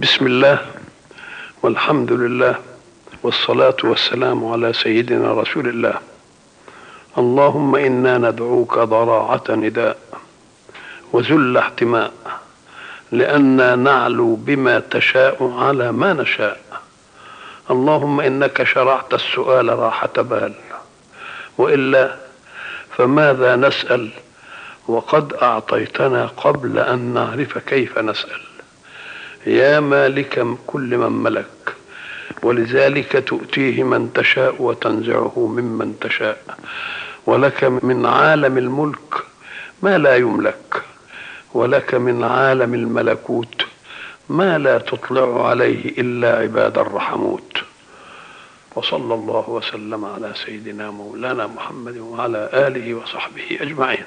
بسم الله والحمد لله والصلاة والسلام على سيدنا رسول الله. اللهم إنا ندعوك ضراعة نداء وذل احتماء لأننا نعلو بما تشاء على ما نشاء. اللهم إنك شرعت السؤال راحة بال. وإلا فماذا نسأل؟ وقد أعطيتنا قبل أن نعرف كيف نسأل. يا مالك كل من ملك ولذلك تؤتيه من تشاء وتنزعه ممن تشاء. ولك من عالم الملك ما لا يملك ولك من عالم الملكوت ما لا تطلع عليه إلا عباد الرحموت. وصلى الله وسلم على سيدنا مولانا محمد وعلى آله وصحبه أجمعين.